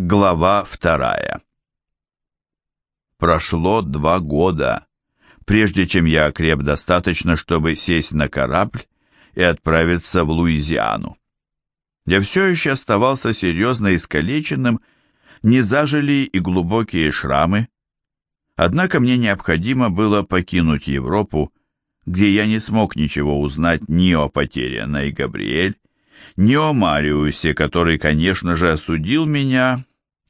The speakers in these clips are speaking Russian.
Глава вторая Прошло два года, прежде чем я окреп достаточно, чтобы сесть на корабль и отправиться в Луизиану. Я все еще оставался серьезно искалеченным, не зажили и глубокие шрамы, однако мне необходимо было покинуть Европу, где я не смог ничего узнать ни о потерянной Габриэль, ни о Мариусе, который, конечно же, осудил меня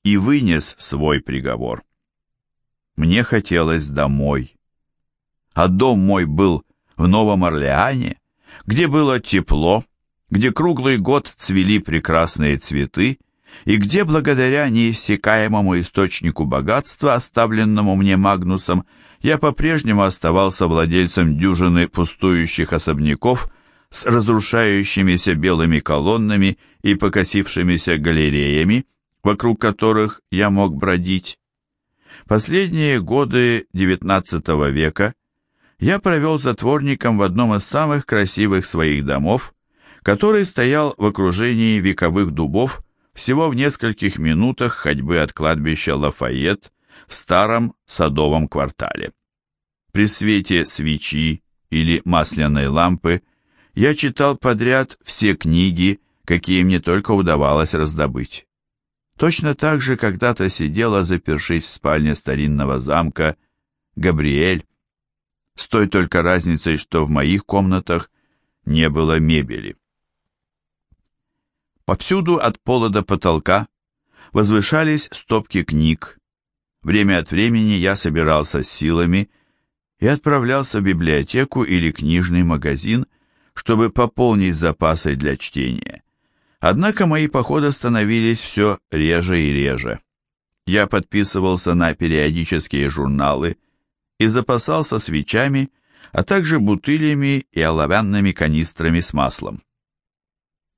и вынес свой приговор. Мне хотелось домой. А дом мой был в Новом Орлеане, где было тепло, где круглый год цвели прекрасные цветы, и где, благодаря неиссякаемому источнику богатства, оставленному мне Магнусом, я по-прежнему оставался владельцем дюжины пустующих особняков с разрушающимися белыми колоннами и покосившимися галереями, вокруг которых я мог бродить. Последние годы XIX века я провел затворником в одном из самых красивых своих домов, который стоял в окружении вековых дубов всего в нескольких минутах ходьбы от кладбища Лафайет в старом садовом квартале. При свете свечи или масляной лампы я читал подряд все книги, какие мне только удавалось раздобыть. Точно так же когда-то сидела, запершись в спальне старинного замка, Габриэль, с той только разницей, что в моих комнатах не было мебели. Повсюду от пола до потолка возвышались стопки книг. Время от времени я собирался с силами и отправлялся в библиотеку или книжный магазин, чтобы пополнить запасы для чтения. Однако мои походы становились все реже и реже. Я подписывался на периодические журналы и запасался свечами, а также бутылями и оловянными канистрами с маслом.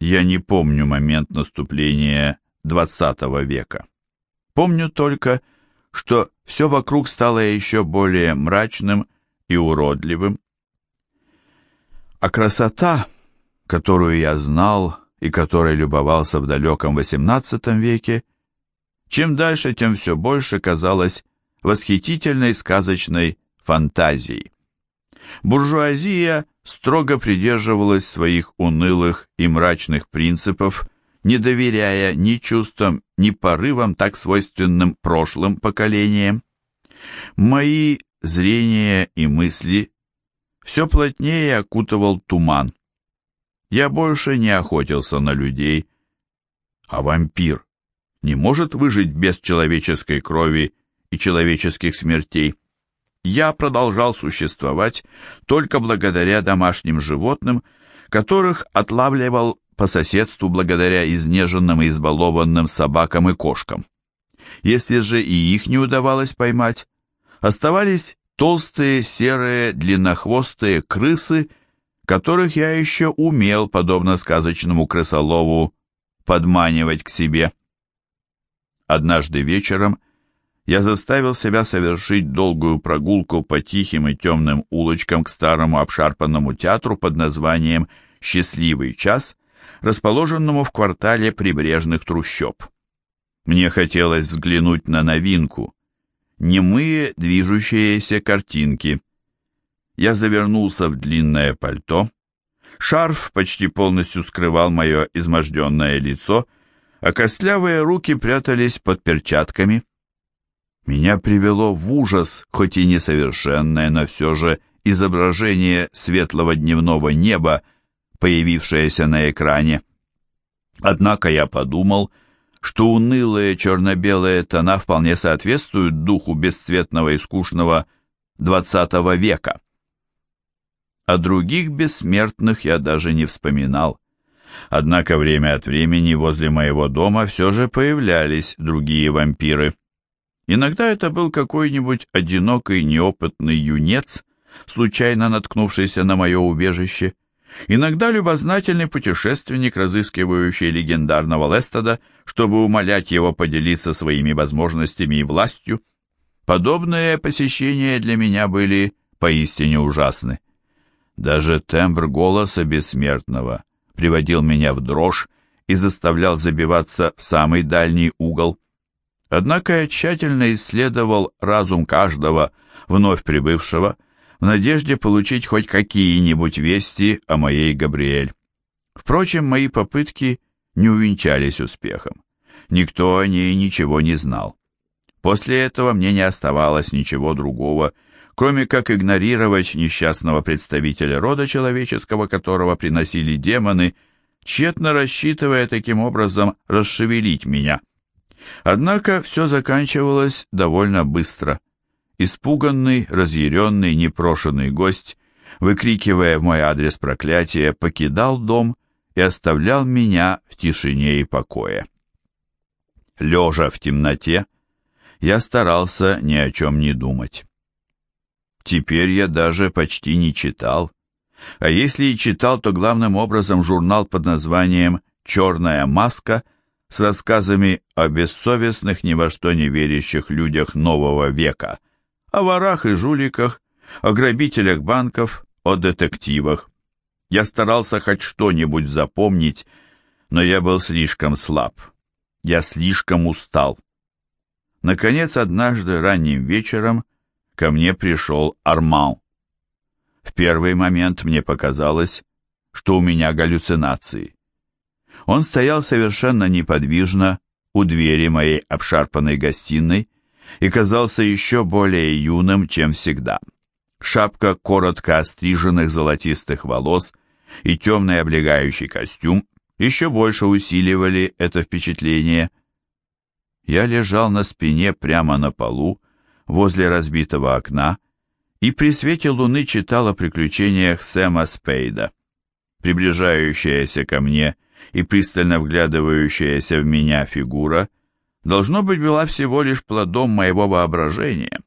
Я не помню момент наступления XX века. Помню только, что все вокруг стало еще более мрачным и уродливым. А красота, которую я знал, и которой любовался в далеком XVIII веке, чем дальше, тем все больше казалось восхитительной сказочной фантазией. Буржуазия строго придерживалась своих унылых и мрачных принципов, не доверяя ни чувствам, ни порывам, так свойственным прошлым поколениям. Мои зрения и мысли все плотнее окутывал туман. Я больше не охотился на людей, а вампир не может выжить без человеческой крови и человеческих смертей. Я продолжал существовать только благодаря домашним животным, которых отлавливал по соседству благодаря изнеженным и избалованным собакам и кошкам. Если же и их не удавалось поймать, оставались толстые серые длиннохвостые крысы которых я еще умел, подобно сказочному крысолову, подманивать к себе. Однажды вечером я заставил себя совершить долгую прогулку по тихим и темным улочкам к старому обшарпанному театру под названием «Счастливый час», расположенному в квартале прибрежных трущоб. Мне хотелось взглянуть на новинку, немые движущиеся картинки, я завернулся в длинное пальто. Шарф почти полностью скрывал мое изможденное лицо, а костлявые руки прятались под перчатками. Меня привело в ужас, хоть и несовершенное, но все же изображение светлого дневного неба, появившееся на экране. Однако я подумал, что унылые черно-белые тона вполне соответствуют духу бесцветного и скучного XX века. О других бессмертных я даже не вспоминал. Однако время от времени возле моего дома все же появлялись другие вампиры. Иногда это был какой-нибудь одинокий неопытный юнец, случайно наткнувшийся на мое убежище. Иногда любознательный путешественник, разыскивающий легендарного Лестода, чтобы умолять его поделиться своими возможностями и властью. Подобные посещения для меня были поистине ужасны. Даже тембр голоса бессмертного приводил меня в дрожь и заставлял забиваться в самый дальний угол. Однако я тщательно исследовал разум каждого вновь прибывшего в надежде получить хоть какие-нибудь вести о моей Габриэль. Впрочем, мои попытки не увенчались успехом. Никто о ней ничего не знал. После этого мне не оставалось ничего другого, кроме как игнорировать несчастного представителя рода человеческого, которого приносили демоны, тщетно рассчитывая таким образом расшевелить меня. Однако все заканчивалось довольно быстро. Испуганный, разъяренный, непрошенный гость, выкрикивая в мой адрес проклятие, покидал дом и оставлял меня в тишине и покое. Лежа в темноте, я старался ни о чем не думать. Теперь я даже почти не читал, а если и читал, то главным образом журнал под названием «Черная маска» с рассказами о бессовестных, ни во что не верящих людях нового века, о ворах и жуликах, о грабителях банков, о детективах. Я старался хоть что-нибудь запомнить, но я был слишком слаб. Я слишком устал. Наконец, однажды ранним вечером ко мне пришел Арман. В первый момент мне показалось, что у меня галлюцинации. Он стоял совершенно неподвижно у двери моей обшарпанной гостиной и казался еще более юным, чем всегда. Шапка коротко остриженных золотистых волос и темный облегающий костюм еще больше усиливали это впечатление. Я лежал на спине прямо на полу, возле разбитого окна, и при свете луны читал о приключениях Сэма Спейда. Приближающаяся ко мне и пристально вглядывающаяся в меня фигура должно быть была всего лишь плодом моего воображения.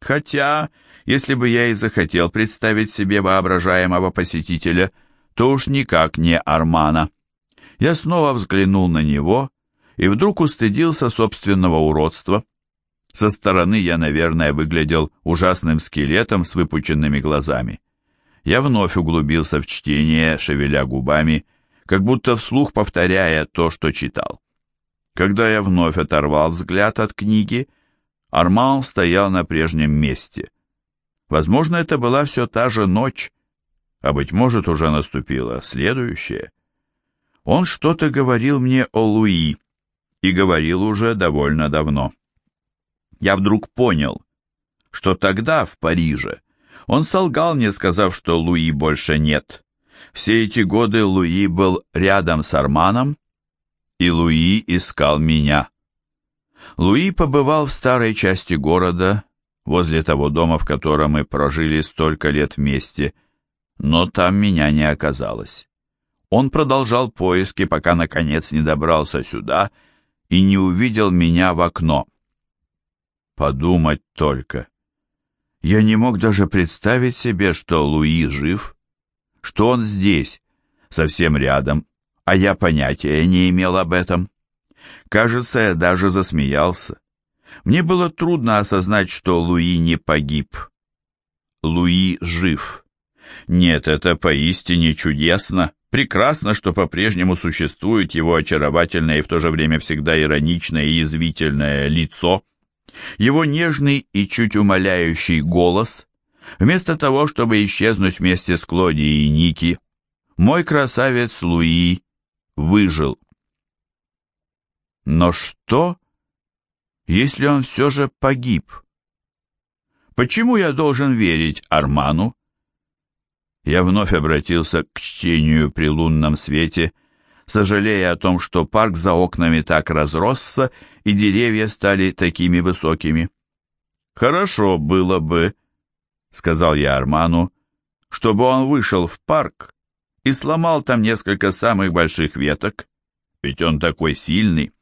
Хотя, если бы я и захотел представить себе воображаемого посетителя, то уж никак не Армана. Я снова взглянул на него и вдруг устыдился собственного уродства. Со стороны я, наверное, выглядел ужасным скелетом с выпученными глазами. Я вновь углубился в чтение, шевеля губами, как будто вслух повторяя то, что читал. Когда я вновь оторвал взгляд от книги, Арман стоял на прежнем месте. Возможно, это была все та же ночь, а, быть может, уже наступила следующая. Он что-то говорил мне о Луи, и говорил уже довольно давно. Я вдруг понял, что тогда, в Париже, он солгал мне, сказав, что Луи больше нет. Все эти годы Луи был рядом с Арманом, и Луи искал меня. Луи побывал в старой части города, возле того дома, в котором мы прожили столько лет вместе, но там меня не оказалось. Он продолжал поиски, пока наконец не добрался сюда и не увидел меня в окно. Подумать только. Я не мог даже представить себе, что Луи жив, что он здесь, совсем рядом, а я понятия не имел об этом. Кажется, я даже засмеялся. Мне было трудно осознать, что Луи не погиб. Луи жив. Нет, это поистине чудесно. Прекрасно, что по-прежнему существует его очаровательное и в то же время всегда ироничное и язвительное лицо. Его нежный и чуть умоляющий голос. Вместо того, чтобы исчезнуть вместе с Клодией и Ники, мой красавец Луи выжил. Но что, если он все же погиб? Почему я должен верить Арману? Я вновь обратился к чтению при лунном свете, сожалея о том, что парк за окнами так разросся, и деревья стали такими высокими. «Хорошо было бы», — сказал я Арману, — «чтобы он вышел в парк и сломал там несколько самых больших веток, ведь он такой сильный.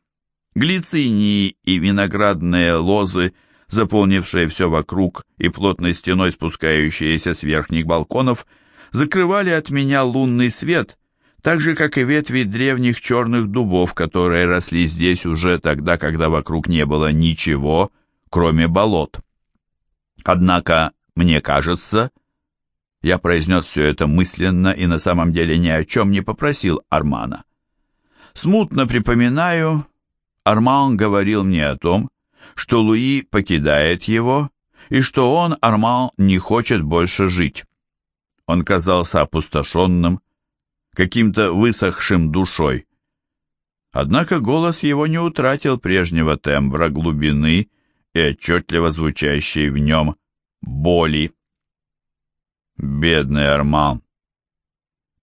Глицинии и виноградные лозы, заполнившие все вокруг и плотной стеной спускающиеся с верхних балконов — закрывали от меня лунный свет, так же, как и ветви древних черных дубов, которые росли здесь уже тогда, когда вокруг не было ничего, кроме болот. Однако, мне кажется, я произнес все это мысленно и на самом деле ни о чем не попросил Армана. Смутно припоминаю, Арман говорил мне о том, что Луи покидает его и что он, Арман, не хочет больше жить. Он казался опустошенным, каким-то высохшим душой. Однако голос его не утратил прежнего тембра, глубины и отчетливо звучащей в нем боли. Бедный Арман!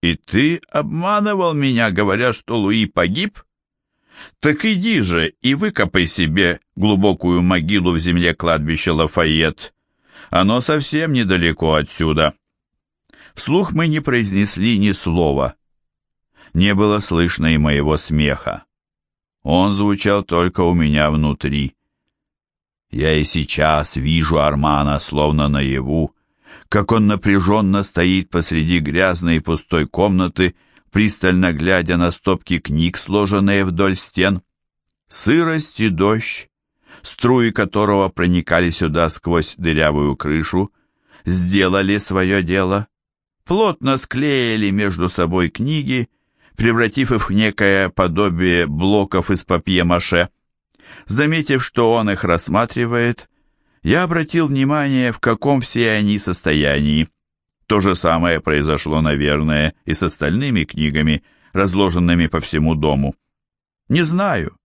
И ты обманывал меня, говоря, что Луи погиб? Так иди же и выкопай себе глубокую могилу в земле кладбища Лафайет. Оно совсем недалеко отсюда. Вслух мы не произнесли ни слова. Не было слышно и моего смеха. Он звучал только у меня внутри. Я и сейчас вижу Армана словно наяву, как он напряженно стоит посреди грязной и пустой комнаты, пристально глядя на стопки книг, сложенные вдоль стен. Сырость и дождь, струи которого проникали сюда сквозь дырявую крышу, сделали свое дело, плотно склеили между собой книги, превратив их в некое подобие блоков из папье-маше. Заметив, что он их рассматривает, я обратил внимание, в каком все они состоянии. То же самое произошло, наверное, и с остальными книгами, разложенными по всему дому. Не знаю.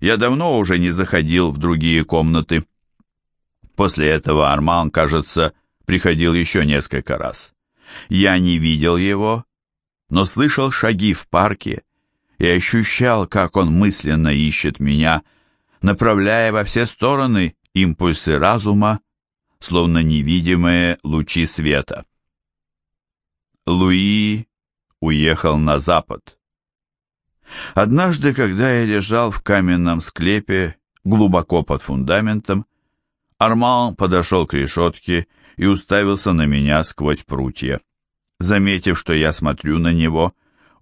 Я давно уже не заходил в другие комнаты. После этого Арман, кажется, приходил еще несколько раз. Я не видел его, но слышал шаги в парке и ощущал, как он мысленно ищет меня, направляя во все стороны импульсы разума, словно невидимые лучи света. Луи уехал на запад. Однажды, когда я лежал в каменном склепе глубоко под фундаментом, Арман подошел к решетке и уставился на меня сквозь прутья. Заметив, что я смотрю на него,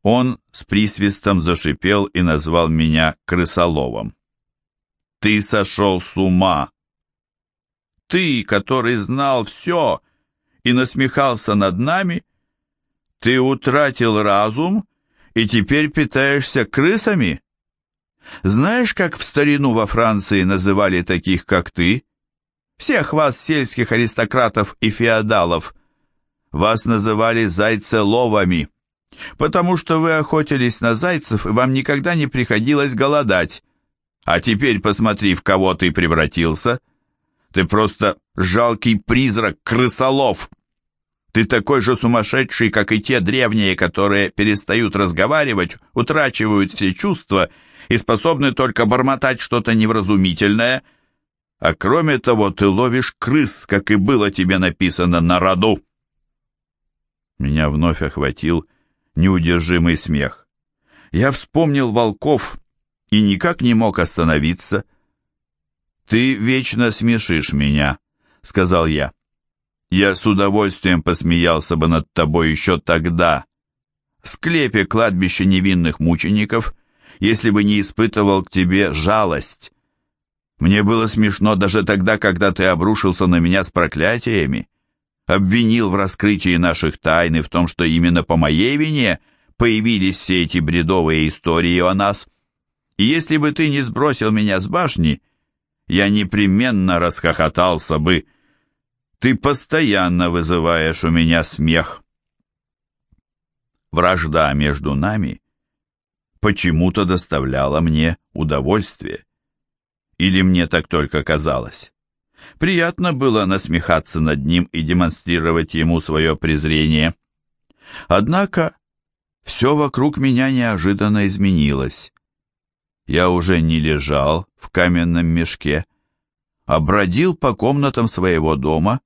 он с присвистом зашипел и назвал меня крысоловом. «Ты сошел с ума!» ты, который знал все и насмехался над нами, ты утратил разум и теперь питаешься крысами? Знаешь, как в старину во Франции называли таких, как ты? Всех вас, сельских аристократов и феодалов. Вас называли зайцеловами, потому что вы охотились на зайцев, и вам никогда не приходилось голодать. А теперь посмотри, в кого ты превратился — ты просто жалкий призрак крысолов. Ты такой же сумасшедший, как и те древние, которые перестают разговаривать, утрачивают все чувства и способны только бормотать что-то невразумительное. А кроме того, ты ловишь крыс, как и было тебе написано на роду. Меня вновь охватил неудержимый смех. Я вспомнил волков и никак не мог остановиться — «Ты вечно смешишь меня», — сказал я. «Я с удовольствием посмеялся бы над тобой еще тогда, в склепе кладбища невинных мучеников, если бы не испытывал к тебе жалость. Мне было смешно даже тогда, когда ты обрушился на меня с проклятиями, обвинил в раскрытии наших тайн и в том, что именно по моей вине появились все эти бредовые истории о нас. И если бы ты не сбросил меня с башни, — я непременно расхохотался бы. Ты постоянно вызываешь у меня смех. Вражда между нами почему-то доставляла мне удовольствие. Или мне так только казалось. Приятно было насмехаться над ним и демонстрировать ему свое презрение. Однако все вокруг меня неожиданно изменилось. Я уже не лежал в каменном мешке, а бродил по комнатам своего дома,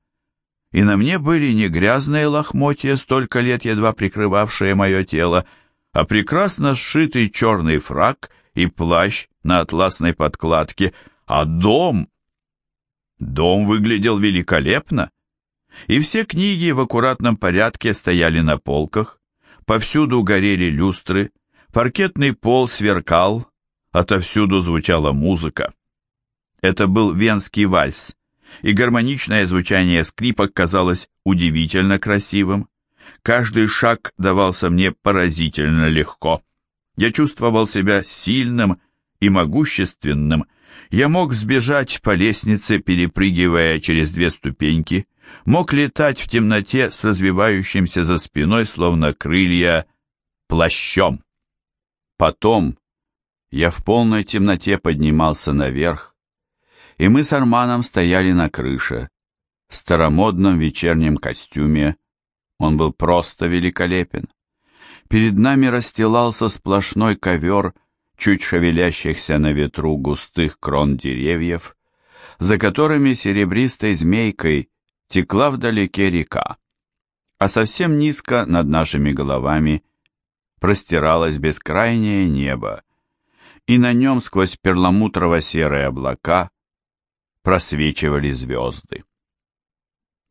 и на мне были не грязные лохмотья, столько лет едва прикрывавшие мое тело, а прекрасно сшитый черный фрак и плащ на атласной подкладке, а дом... Дом выглядел великолепно, и все книги в аккуратном порядке стояли на полках, повсюду горели люстры, паркетный пол сверкал, Отовсюду звучала музыка. Это был венский вальс, и гармоничное звучание скрипок казалось удивительно красивым. Каждый шаг давался мне поразительно легко. Я чувствовал себя сильным и могущественным, Я мог сбежать по лестнице, перепрыгивая через две ступеньки, мог летать в темноте с развивающимся за спиной, словно крылья, плащом. Потом я в полной темноте поднимался наверх, и мы с Арманом стояли на крыше, в старомодном вечернем костюме. Он был просто великолепен. Перед нами расстилался сплошной ковер чуть шевелящихся на ветру густых крон деревьев, за которыми серебристой змейкой текла вдалеке река, а совсем низко над нашими головами простиралось бескрайнее небо, и на нем сквозь перламутрово-серые облака просвечивали звезды.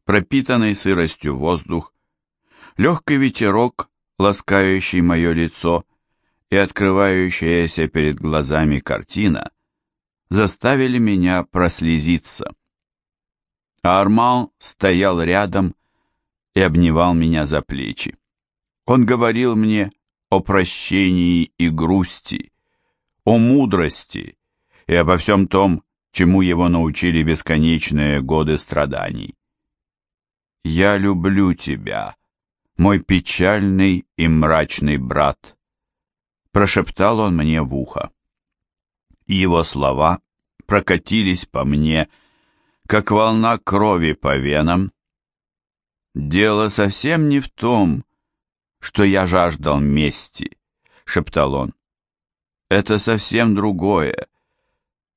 Пропитанный сыростью воздух, легкий ветерок, ласкающий мое лицо, и открывающаяся перед глазами картина заставили меня прослезиться. А Арман стоял рядом и обнимал меня за плечи. Он говорил мне о прощении и грусти, о мудрости и обо всем том, чему его научили бесконечные годы страданий. «Я люблю тебя, мой печальный и мрачный брат», прошептал он мне в ухо. Его слова прокатились по мне, как волна крови по венам. «Дело совсем не в том, что я жаждал мести», — шептал он. «Это совсем другое.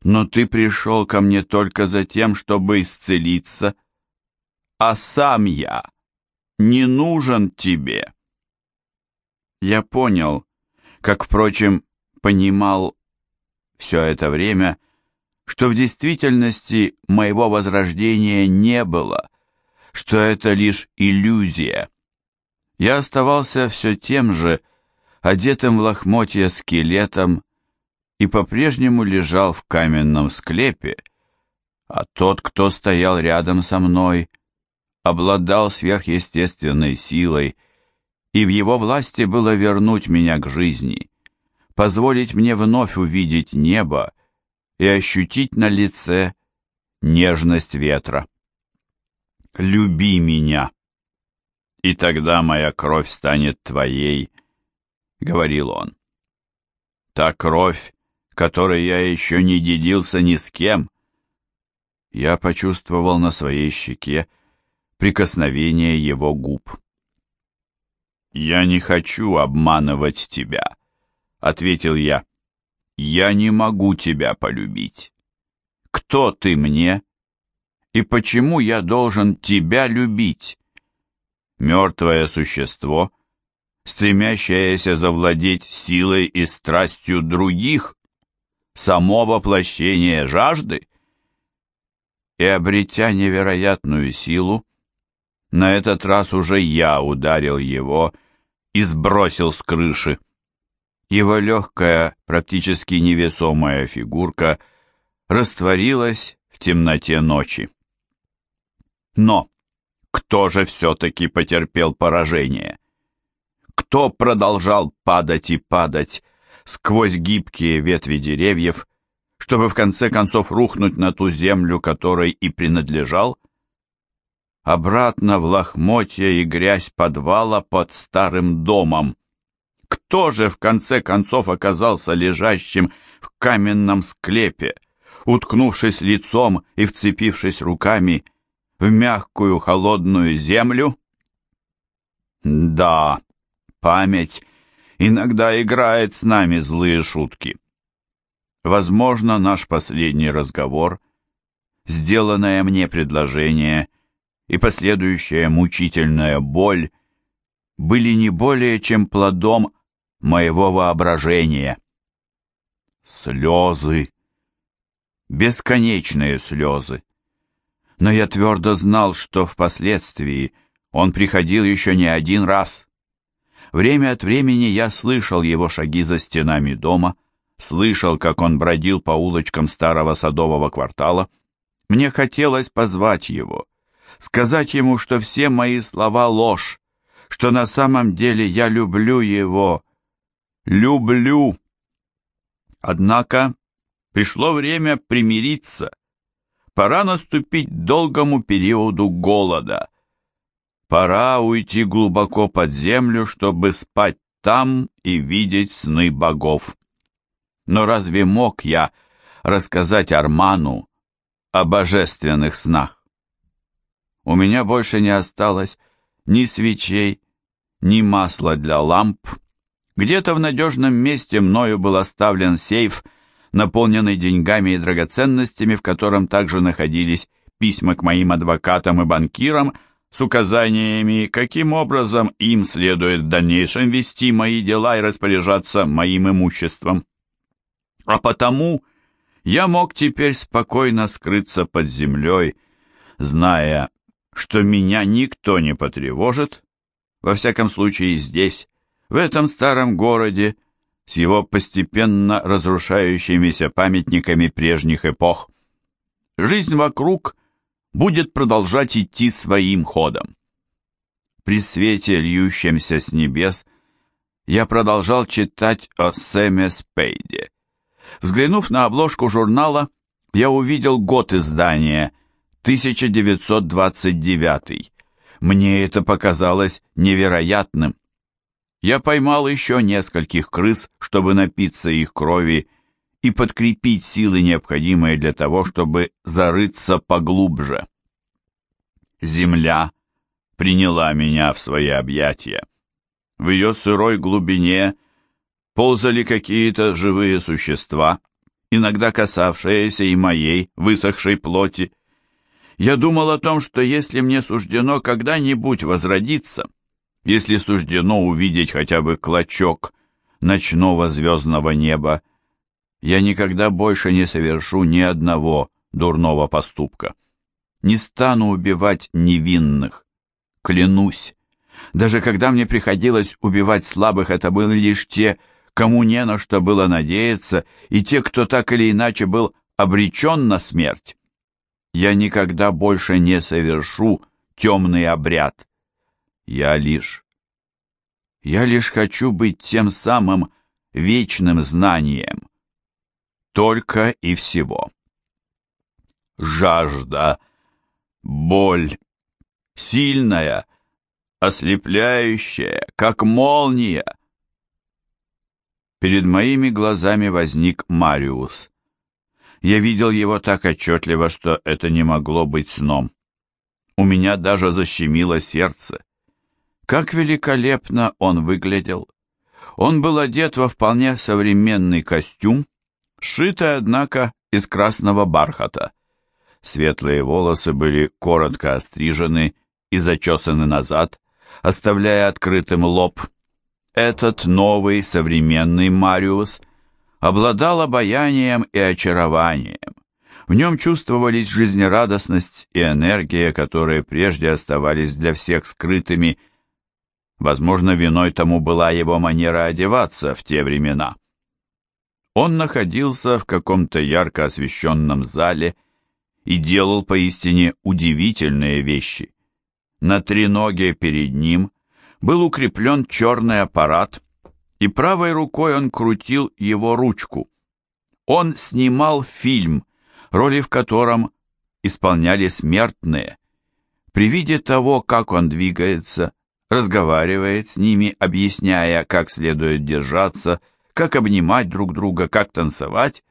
Но ты пришел ко мне только за тем, чтобы исцелиться, а сам я не нужен тебе». Я понял, как, впрочем, понимал все это время, что в действительности моего возрождения не было, что это лишь иллюзия. Я оставался все тем же, одетым в лохмотья скелетом, и по-прежнему лежал в каменном склепе, а тот, кто стоял рядом со мной, обладал сверхъестественной силой, и в его власти было вернуть меня к жизни, позволить мне вновь увидеть небо и ощутить на лице нежность ветра. «Люби меня, и тогда моя кровь станет твоей», — говорил он. «Та кровь, которой я еще не делился ни с кем». Я почувствовал на своей щеке прикосновение его губ. «Я не хочу обманывать тебя», — ответил я. «Я не могу тебя полюбить. Кто ты мне? И почему я должен тебя любить? Мертвое существо, стремящееся завладеть силой и страстью других, само воплощение жажды?» И, обретя невероятную силу, на этот раз уже я ударил его и сбросил с крыши. Его легкая, практически невесомая фигурка растворилась в темноте ночи. Но кто же все-таки потерпел поражение? Кто продолжал падать и падать сквозь гибкие ветви деревьев, чтобы в конце концов рухнуть на ту землю, которой и принадлежал? Обратно в лохмотья и грязь подвала под старым домом. Кто же в конце концов оказался лежащим в каменном склепе, уткнувшись лицом и вцепившись руками в мягкую холодную землю? Да, память иногда играет с нами злые шутки. Возможно, наш последний разговор, сделанное мне предложение — и последующая мучительная боль были не более чем плодом моего воображения. Слезы, бесконечные слезы. Но я твердо знал, что впоследствии он приходил еще не один раз. Время от времени я слышал его шаги за стенами дома, слышал, как он бродил по улочкам старого садового квартала. Мне хотелось позвать его, сказать ему, что все мои слова ложь, что на самом деле я люблю его. Люблю. Однако Пришло время примириться. Пора наступить долгому периоду голода. Пора уйти глубоко под землю, чтобы спать там и видеть сны богов. Но разве мог я рассказать Арману о божественных снах? У меня больше не осталось ни свечей, ни масла для ламп. Где-то в надежном месте мною был оставлен сейф, наполненный деньгами и драгоценностями, в котором также находились письма к моим адвокатам и банкирам с указаниями, каким образом им следует в дальнейшем вести мои дела и распоряжаться моим имуществом. А потому я мог теперь спокойно скрыться под землей, зная, что меня никто не потревожит, во всяком случае здесь, в этом старом городе, с его постепенно разрушающимися памятниками прежних эпох. Жизнь вокруг будет продолжать идти своим ходом. При свете, льющемся с небес, я продолжал читать о Сэме Спейде. Взглянув на обложку журнала, я увидел год издания 1929. Мне это показалось невероятным. Я поймал еще нескольких крыс, чтобы напиться их крови и подкрепить силы, необходимые для того, чтобы зарыться поглубже. Земля приняла меня в свои объятия. В ее сырой глубине ползали какие-то живые существа, иногда касавшиеся и моей высохшей плоти. Я думал о том, что если мне суждено когда-нибудь возродиться, если суждено увидеть хотя бы клочок ночного звездного неба, я никогда больше не совершу ни одного дурного поступка. Не стану убивать невинных, клянусь. Даже когда мне приходилось убивать слабых, это были лишь те, кому не на что было надеяться, и те, кто так или иначе был обречен на смерть. Я никогда больше не совершу темный обряд. Я лишь... Я лишь хочу быть тем самым вечным знанием. Только и всего. Жажда, боль, сильная, ослепляющая, как молния. Перед моими глазами возник Мариус. Я видел его так отчетливо, что это не могло быть сном. У меня даже защемило сердце. Как великолепно он выглядел! Он был одет во вполне современный костюм, сшитый, однако, из красного бархата. Светлые волосы были коротко острижены и зачесаны назад, оставляя открытым лоб. Этот новый современный Мариус обладал обаянием и очарованием. В нем чувствовались жизнерадостность и энергия, которые прежде оставались для всех скрытыми Возможно, виной тому была его манера одеваться в те времена. Он находился в каком-то ярко освещенном зале и делал поистине удивительные вещи. На треноге перед ним был укреплен черный аппарат, и правой рукой он крутил его ручку. Он снимал фильм, роли в котором исполняли смертные. При виде того, как он двигается, разговаривает с ними, объясняя, как следует держаться, как обнимать друг друга, как танцевать.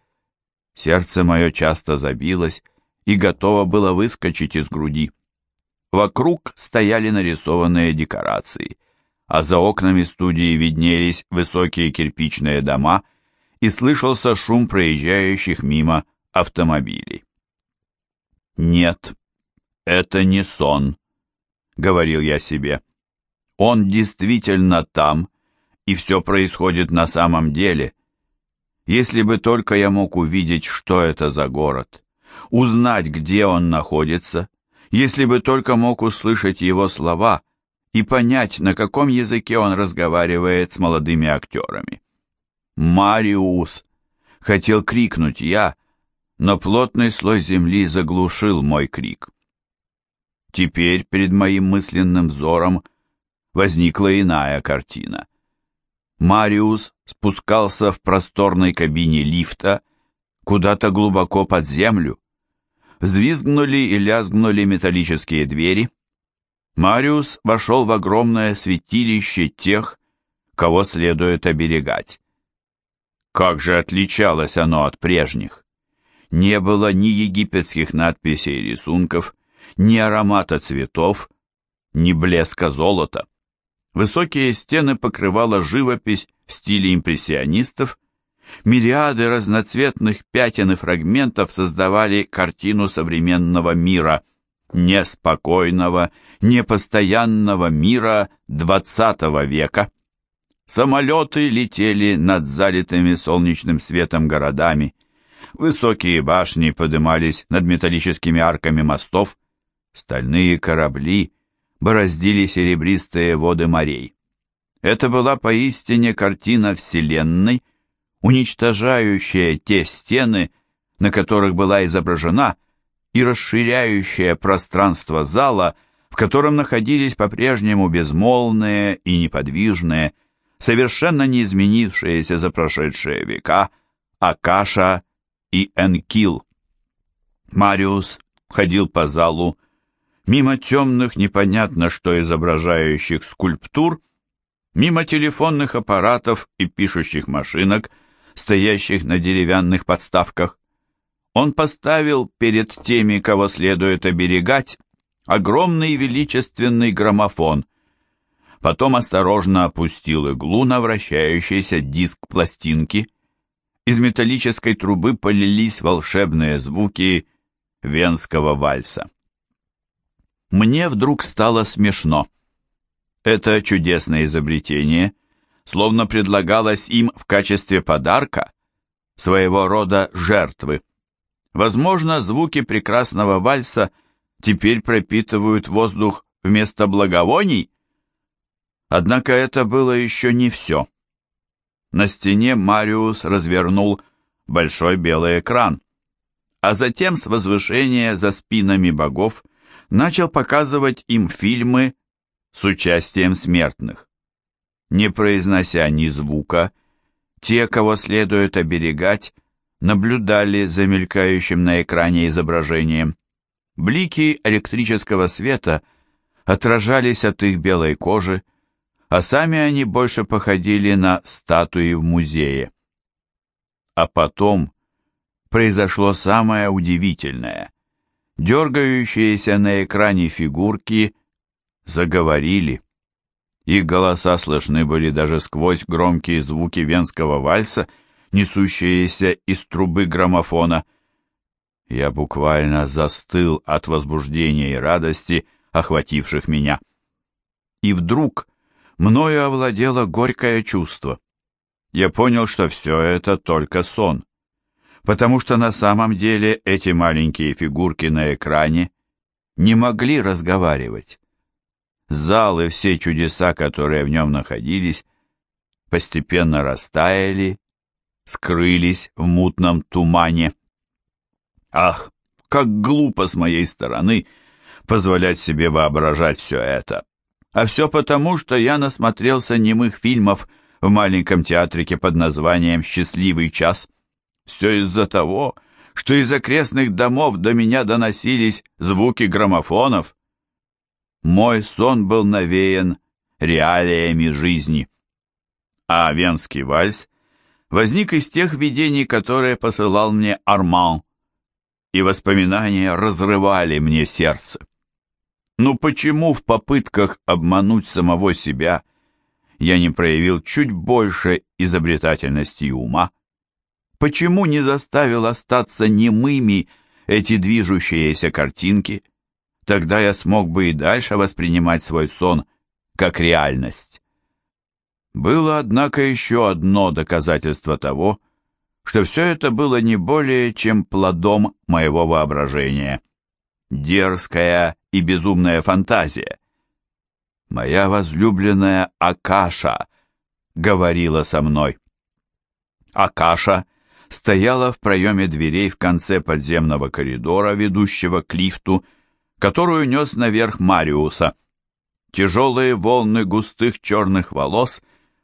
Сердце мое часто забилось и готово было выскочить из груди. Вокруг стояли нарисованные декорации, а за окнами студии виднелись высокие кирпичные дома и слышался шум проезжающих мимо автомобилей. «Нет, это не сон», — говорил я себе. Он действительно там, и все происходит на самом деле. Если бы только я мог увидеть, что это за город, узнать, где он находится, если бы только мог услышать его слова и понять, на каком языке он разговаривает с молодыми актерами. «Мариус!» — хотел крикнуть я, но плотный слой земли заглушил мой крик. Теперь перед моим мысленным взором возникла иная картина. Мариус спускался в просторной кабине лифта, куда-то глубоко под землю. Взвизгнули и лязгнули металлические двери. Мариус вошел в огромное святилище тех, кого следует оберегать. Как же отличалось оно от прежних! Не было ни египетских надписей и рисунков, ни аромата цветов, ни блеска золота. Высокие стены покрывала живопись в стиле импрессионистов, мириады разноцветных пятен и фрагментов создавали картину современного мира, неспокойного, непостоянного мира XX века. Самолеты летели над залитыми солнечным светом городами, высокие башни подымались над металлическими арками мостов, стальные корабли бороздили серебристые воды морей. Это была поистине картина Вселенной, уничтожающая те стены, на которых была изображена, и расширяющая пространство зала, в котором находились по-прежнему безмолвные и неподвижные, совершенно не изменившиеся за прошедшие века Акаша и Энкил. Мариус ходил по залу, мимо темных, непонятно что изображающих скульптур, мимо телефонных аппаратов и пишущих машинок, стоящих на деревянных подставках. Он поставил перед теми, кого следует оберегать, огромный величественный граммофон. Потом осторожно опустил иглу на вращающийся диск пластинки. Из металлической трубы полились волшебные звуки венского вальса. Мне вдруг стало смешно. Это чудесное изобретение словно предлагалось им в качестве подарка, своего рода жертвы. Возможно, звуки прекрасного вальса теперь пропитывают воздух вместо благовоний? Однако это было еще не все. На стене Мариус развернул большой белый экран, а затем с возвышения за спинами богов начал показывать им фильмы с участием смертных. Не произнося ни звука, те, кого следует оберегать, наблюдали за мелькающим на экране изображением. Блики электрического света отражались от их белой кожи, а сами они больше походили на статуи в музее. А потом произошло самое удивительное. Дергающиеся на экране фигурки заговорили. Их голоса слышны были даже сквозь громкие звуки венского вальса, несущиеся из трубы граммофона. Я буквально застыл от возбуждения и радости, охвативших меня. И вдруг мною овладело горькое чувство. Я понял, что все это только сон, потому что на самом деле эти маленькие фигурки на экране не могли разговаривать. Зал и все чудеса, которые в нем находились, постепенно растаяли, скрылись в мутном тумане. Ах, как глупо с моей стороны позволять себе воображать все это. А все потому, что я насмотрелся немых фильмов в маленьком театрике под названием «Счастливый час». Все из-за того, что из окрестных домов до меня доносились звуки граммофонов, мой сон был навеян реалиями жизни. А венский вальс возник из тех видений, которые посылал мне Арман, и воспоминания разрывали мне сердце. Ну почему в попытках обмануть самого себя я не проявил чуть больше изобретательности и ума? Почему не заставил остаться немыми эти движущиеся картинки? Тогда я смог бы и дальше воспринимать свой сон как реальность. Было, однако, еще одно доказательство того, что все это было не более чем плодом моего воображения. Дерзкая и безумная фантазия. Моя возлюбленная Акаша говорила со мной. Акаша стояла в проеме дверей в конце подземного коридора, ведущего к лифту, которую нес наверх Мариуса. Тяжелые волны густых черных волос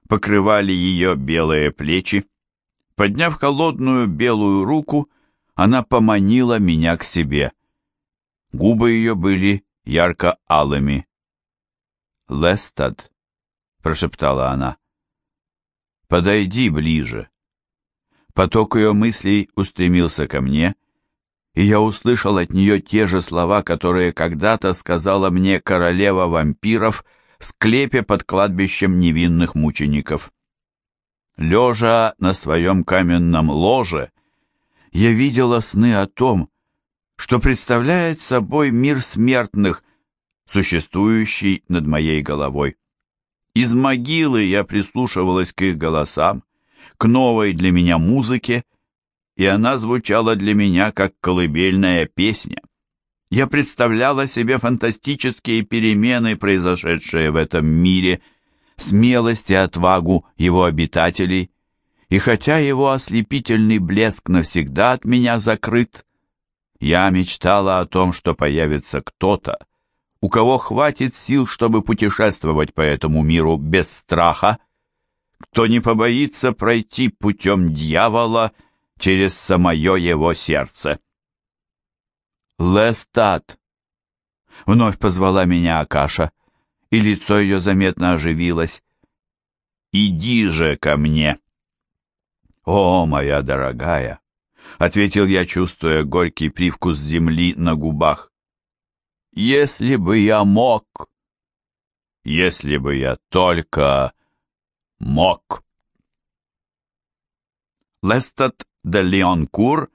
покрывали ее белые плечи. Подняв холодную белую руку, она поманила меня к себе. Губы ее были ярко-алыми. «Лестад», — прошептала она, — «подойди ближе». Поток ее мыслей устремился ко мне, и я услышал от нее те же слова, которые когда-то сказала мне королева вампиров в склепе под кладбищем невинных мучеников. Лежа на своем каменном ложе, я видела сны о том, что представляет собой мир смертных, существующий над моей головой. Из могилы я прислушивалась к их голосам, к новой для меня музыке, и она звучала для меня как колыбельная песня. Я представляла себе фантастические перемены, произошедшие в этом мире, смелость и отвагу его обитателей, и хотя его ослепительный блеск навсегда от меня закрыт, я мечтала о том, что появится кто-то, у кого хватит сил, чтобы путешествовать по этому миру без страха, кто не побоится пройти путем дьявола через самое его сердце. «Лестат!» — вновь позвала меня Акаша, и лицо ее заметно оживилось. «Иди же ко мне!» «О, моя дорогая!» — ответил я, чувствуя горький привкус земли на губах. «Если бы я мог! Если бы я только мог!» Лестат де Леонкур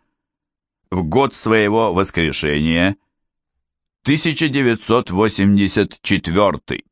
в год своего воскрешения, 1984